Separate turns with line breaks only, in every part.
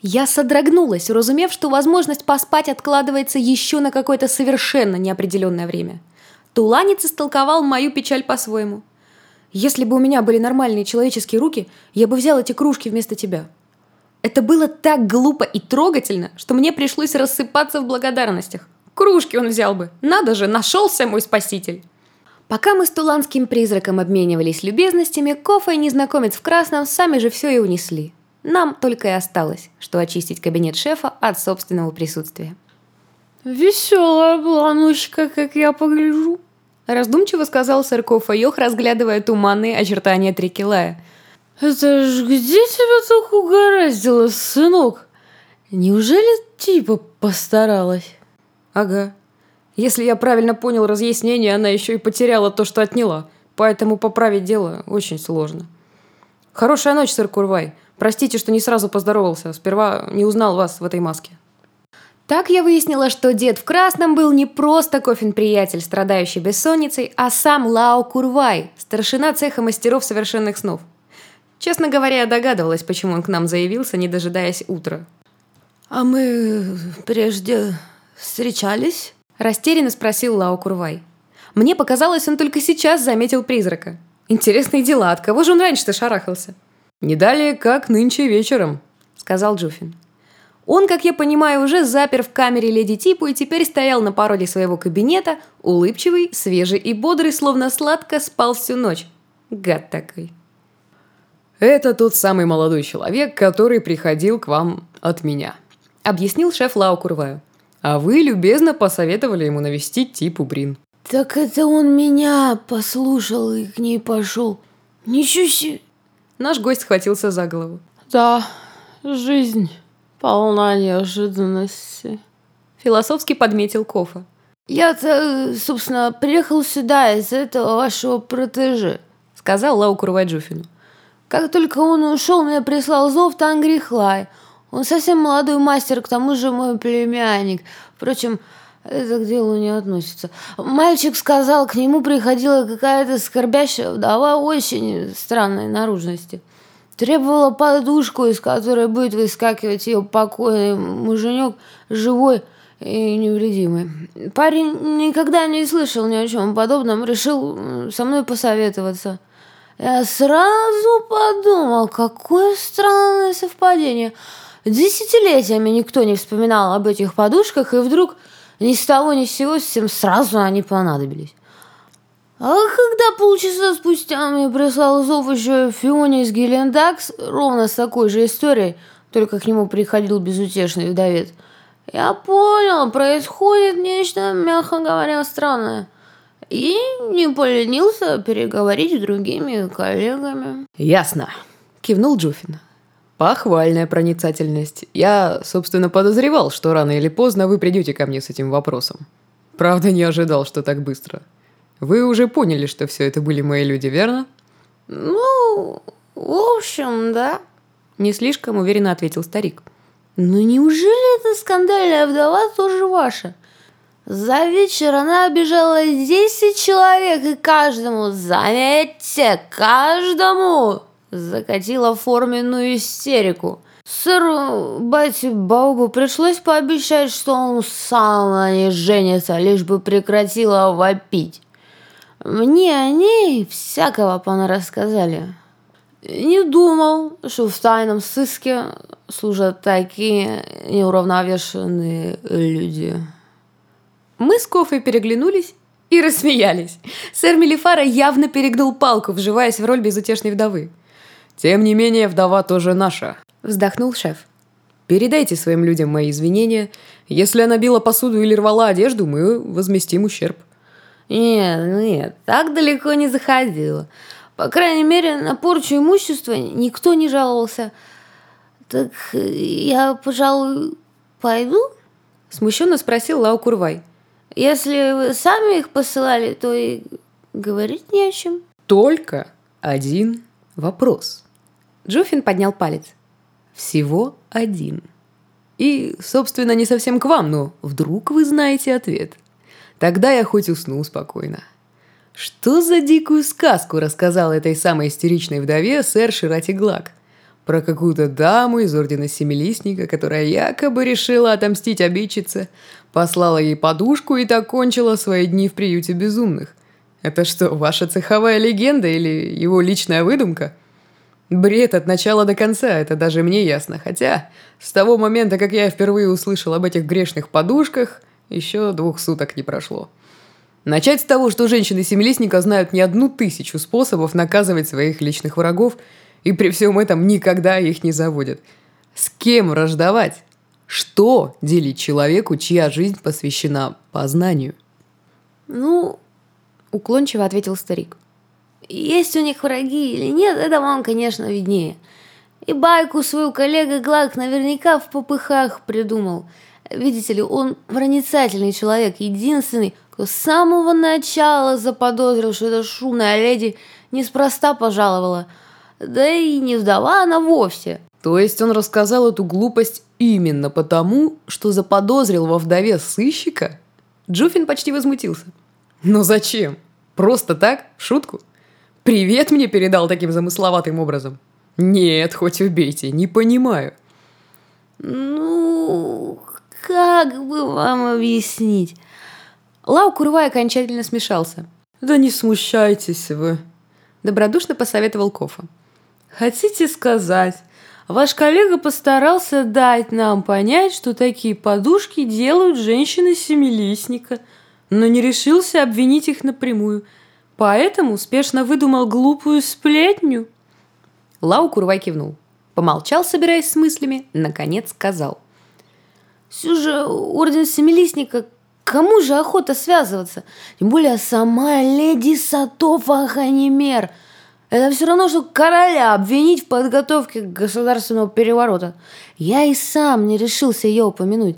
Я содрогнулась, уразумев, что возможность поспать откладывается еще на какое-то совершенно неопределенное время. Туланец истолковал мою печаль по-своему. «Если бы у меня были нормальные человеческие руки, я бы взял эти кружки вместо тебя». Это было так глупо и трогательно, что мне пришлось рассыпаться в благодарностях. Кружки он взял бы. Надо же, нашелся мой спаситель. Пока мы с туланским призраком обменивались любезностями, Кофа и незнакомец в красном сами же все и унесли. Нам только и осталось, что очистить кабинет шефа от собственного присутствия.
«Веселая была ночка, как я погляжу», —
раздумчиво сказал сэр Кофа Йох, разглядывая туманные очертания Трикелая.
«Это ж где тебя так угораздило, сынок? Неужели типа постаралась?»
«Ага. Если я правильно понял разъяснение, она еще и потеряла то, что отняла, поэтому поправить дело очень сложно. Хорошая ночь, сэр Курвай. Простите, что не сразу поздоровался. Сперва не узнал вас в этой маске. Так я выяснила, что дед в красном был не просто кофин-приятель, страдающий бессонницей, а сам Лао Курвай, старшина цеха мастеров совершенных снов. Честно говоря, я догадывалась, почему он к нам заявился, не дожидаясь утра.
«А мы прежде встречались?»
Растерянно спросил Лао Курвай. Мне показалось, он только сейчас заметил призрака. Интересные дела, от кого же он раньше-то шарахался?
«Не далее, как нынче вечером», — сказал Джуфин.
Он, как я понимаю, уже запер в камере леди Типу и теперь стоял на пороге своего кабинета, улыбчивый, свежий и бодрый, словно сладко спал всю ночь. Гад такой.
«Это тот самый молодой человек, который приходил к вам от меня», — объяснил шеф Лао Курваю. А вы любезно посоветовали ему навестить Типу Брин.
Так это он меня послушал и к ней пошел. Ничего себе.
Наш гость схватился за голову.
Да, жизнь полна неожиданности.
Философски подметил Кофа.
Я-то, собственно, приехал сюда из этого вашего протеже, сказал Лау Курваджуфину. Как только он ушел, мне прислал зов Тангри Хлай – он совсем молодой мастер, к тому же мой племянник. Впрочем, это к делу не относится. Мальчик сказал, к нему приходила какая-то скорбящая вдова очень странной наружности. Требовала подушку, из которой будет выскакивать ее покойный муженек, живой и невредимый. Парень никогда не слышал ни о чем подобном, решил со мной посоветоваться. Я сразу подумал, какое странное совпадение – Десятилетиями никто не вспоминал об этих подушках, и вдруг ни с того ни с сего всем сразу они понадобились. А когда полчаса спустя мне прислал зов еще Фионе из Гелендакс, ровно с такой же историей, только к нему приходил безутешный вдовец, я понял, происходит нечто, мягко говоря, странное. И не поленился переговорить с другими коллегами.
«Ясно», — кивнул Джуфин. Похвальная проницательность. Я, собственно, подозревал, что рано или поздно вы придете ко мне с этим вопросом. Правда, не ожидал, что так быстро. Вы уже поняли, что все это были мои люди, верно?
Ну, в общем, да.
Не слишком уверенно ответил старик.
Ну неужели эта скандальная вдова тоже ваша? За вечер она обижала десять человек, и каждому, заметьте, каждому закатила форменную истерику. Сэру Бати Баубу пришлось пообещать, что он сам не женится, лишь бы прекратила вопить. Мне о ней всякого рассказали. Не думал, что в тайном сыске служат такие неуравновешенные люди.
Мы с Кофой переглянулись и рассмеялись. Сэр Мелифара явно перегнул палку, вживаясь в роль безутешной вдовы.
«Тем не менее, вдова тоже наша», —
вздохнул шеф.
«Передайте своим людям мои извинения. Если она била посуду или рвала одежду, мы возместим ущерб».
«Нет, нет, так далеко не заходила. По крайней мере, на порчу имущества никто не жаловался. Так я, пожалуй, пойду?»
Смущенно спросил Лау Курвай.
«Если вы сами их посылали, то и говорить не о чем».
«Только один вопрос».
Джуфин поднял палец.
Всего один. И, собственно, не совсем к вам, но вдруг вы знаете ответ. Тогда я хоть усну спокойно. Что за дикую сказку рассказал этой самой истеричной вдове сэр Ширати Глак? про какую-то даму из Ордена Семилистника, которая якобы решила отомстить обидчице, послала ей подушку и так кончила свои дни в приюте безумных. Это что, ваша цеховая легенда или его личная выдумка? Бред от начала до конца, это даже мне ясно. Хотя, с того момента, как я впервые услышал об этих грешных подушках, еще двух суток не прошло. Начать с того, что женщины Семилистника знают не одну тысячу способов наказывать своих личных врагов – и при всем этом никогда их не заводят. С кем враждовать? Что делить человеку, чья жизнь посвящена познанию?
Ну, уклончиво ответил старик. Есть у них враги или нет, это вам, конечно, виднее. И байку свою коллега Глак наверняка в попыхах придумал. Видите ли, он проницательный человек, единственный, кто с самого начала заподозрил, что эта шумная леди неспроста пожаловала – да и не вдова она вовсе.
То есть он рассказал эту глупость именно потому, что заподозрил во вдове сыщика? Джуфин почти возмутился. Но зачем? Просто так? В шутку? Привет мне передал таким замысловатым образом? Нет, хоть убейте, не понимаю.
Ну, как бы вам объяснить?
Лау Курвай окончательно смешался.
Да не смущайтесь вы.
Добродушно посоветовал Кофа.
Хотите сказать, ваш коллега постарался дать нам понять, что такие подушки делают женщины семилистника, но не решился обвинить их напрямую, поэтому успешно выдумал глупую сплетню?
Лау Курвай кивнул. Помолчал, собираясь с мыслями, наконец сказал.
Все же орден семилистника Кому же охота связываться? Тем более сама леди Сатофа Ханимер – это все равно, что короля обвинить в подготовке государственного переворота. Я и сам не решился ее упомянуть.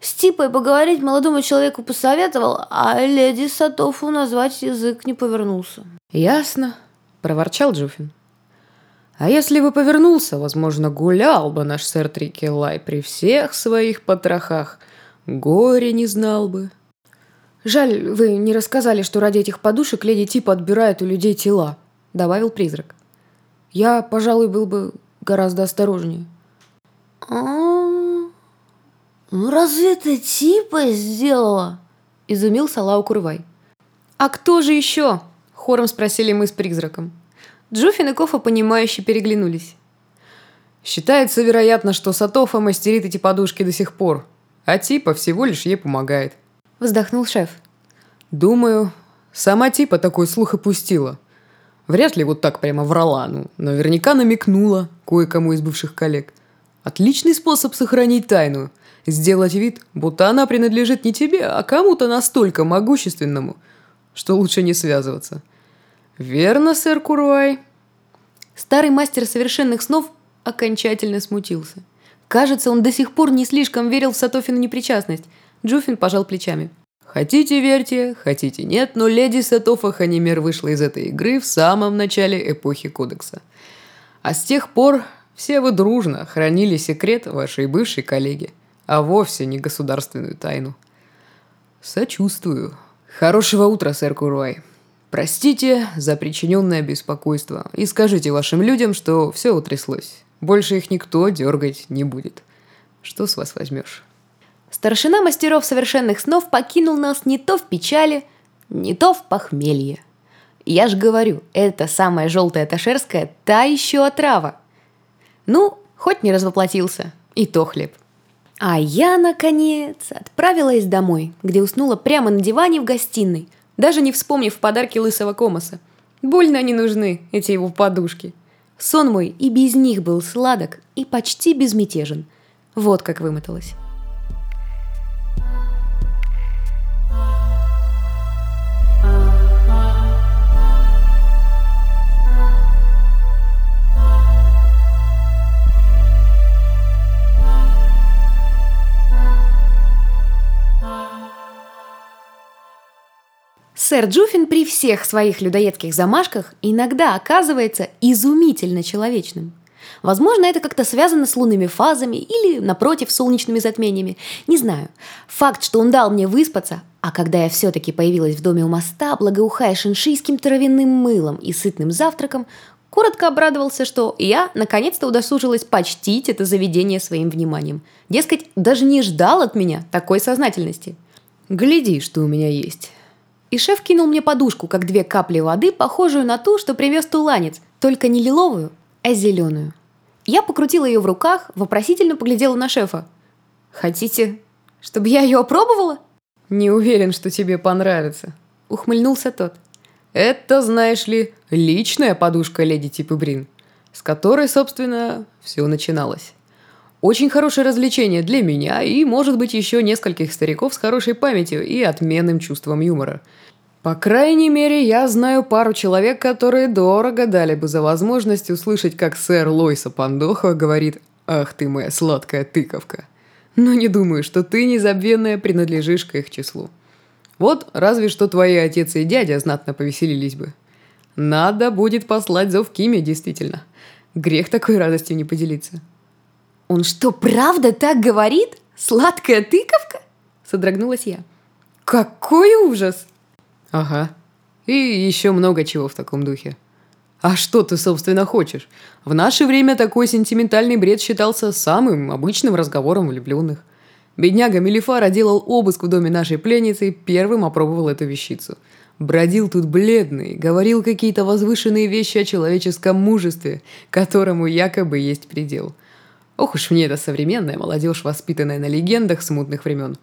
С Типой поговорить молодому человеку посоветовал, а леди Сатофу назвать язык не повернулся.
«Ясно», — проворчал Джуфин. «А если бы повернулся, возможно, гулял бы наш сэр Трикелай при всех своих потрохах. Горе не знал бы».
«Жаль, вы не рассказали, что ради этих подушек леди Типа отбирает у людей тела», — добавил призрак. «Я, пожалуй, был бы гораздо осторожнее».
А, ну разве это типа сделала?»
— изумился Лау Курвай. «А кто же еще?» — хором спросили мы с призраком. Джуфин и Кофа, понимающе переглянулись.
«Считается, вероятно, что Сатофа мастерит эти подушки до сих пор, а Типа всего лишь ей помогает», —
вздохнул шеф.
«Думаю, сама Типа такой слух и пустила. Вряд ли вот так прямо врала, ну, наверняка намекнула кое-кому из бывших коллег. Отличный способ сохранить тайну. Сделать вид, будто она принадлежит не тебе, а кому-то настолько могущественному, что лучше не связываться. Верно, сэр Куруай?
Старый мастер совершенных снов окончательно смутился. Кажется, он до сих пор не слишком верил в Сатофину непричастность. Джуфин пожал плечами.
Хотите верьте, хотите нет, но леди Сатофа Ханимер вышла из этой игры в самом начале эпохи Кодекса. А с тех пор все вы дружно хранили секрет вашей бывшей коллеги, а вовсе не государственную тайну. Сочувствую. Хорошего утра, сэр Куруай. Простите за причиненное беспокойство и скажите вашим людям, что все утряслось. Больше их никто дергать не будет. Что с вас возьмешь?
Старшина мастеров совершенных снов покинул нас не то в печали, не то в похмелье. Я ж говорю, эта самая желтая ташерская – та еще отрава. Ну, хоть не развоплотился, и то хлеб. А я, наконец, отправилась домой, где уснула прямо на диване в гостиной, даже не вспомнив подарки лысого комоса. Больно они нужны, эти его подушки. Сон мой и без них был сладок и почти безмятежен. Вот как вымоталась. Сэр Джуфин при всех своих людоедских замашках иногда оказывается изумительно человечным. Возможно, это как-то связано с лунными фазами или, напротив, солнечными затмениями. Не знаю. Факт, что он дал мне выспаться, а когда я все-таки появилась в доме у моста, благоухая шиншийским травяным мылом и сытным завтраком, Коротко обрадовался, что я наконец-то удосужилась почтить это заведение своим вниманием. Дескать, даже не ждал от меня такой сознательности.
«Гляди, что у меня есть».
И шеф кинул мне подушку, как две капли воды, похожую на ту, что привез туланец, только не лиловую, а зеленую. Я покрутила ее в руках, вопросительно поглядела на шефа. «Хотите, чтобы я ее опробовала?»
«Не уверен, что тебе понравится», — ухмыльнулся тот. «Это, знаешь ли, личная подушка леди Типы Брин, с которой, собственно, все начиналось. Очень хорошее развлечение для меня и, может быть, еще нескольких стариков с хорошей памятью и отменным чувством юмора. По крайней мере, я знаю пару человек, которые дорого дали бы за возможность услышать, как сэр Лойса Пандоха говорит «Ах ты моя сладкая тыковка». Но не думаю, что ты, незабвенная, принадлежишь к их числу. Вот разве что твои отец и дядя знатно повеселились бы. Надо будет послать зов Киме, действительно. Грех такой радостью не поделиться.
«Он что, правда так говорит? Сладкая тыковка?» Содрогнулась я.
«Какой ужас!» «Ага. И еще много чего в таком духе. А что ты, собственно, хочешь? В наше время такой сентиментальный бред считался самым обычным разговором влюбленных. Бедняга Мелифара делал обыск в доме нашей пленницы и первым опробовал эту вещицу. Бродил тут бледный, говорил какие-то возвышенные вещи о человеческом мужестве, которому якобы есть предел – Ох уж мне эта современная молодежь, воспитанная на легендах смутных времен.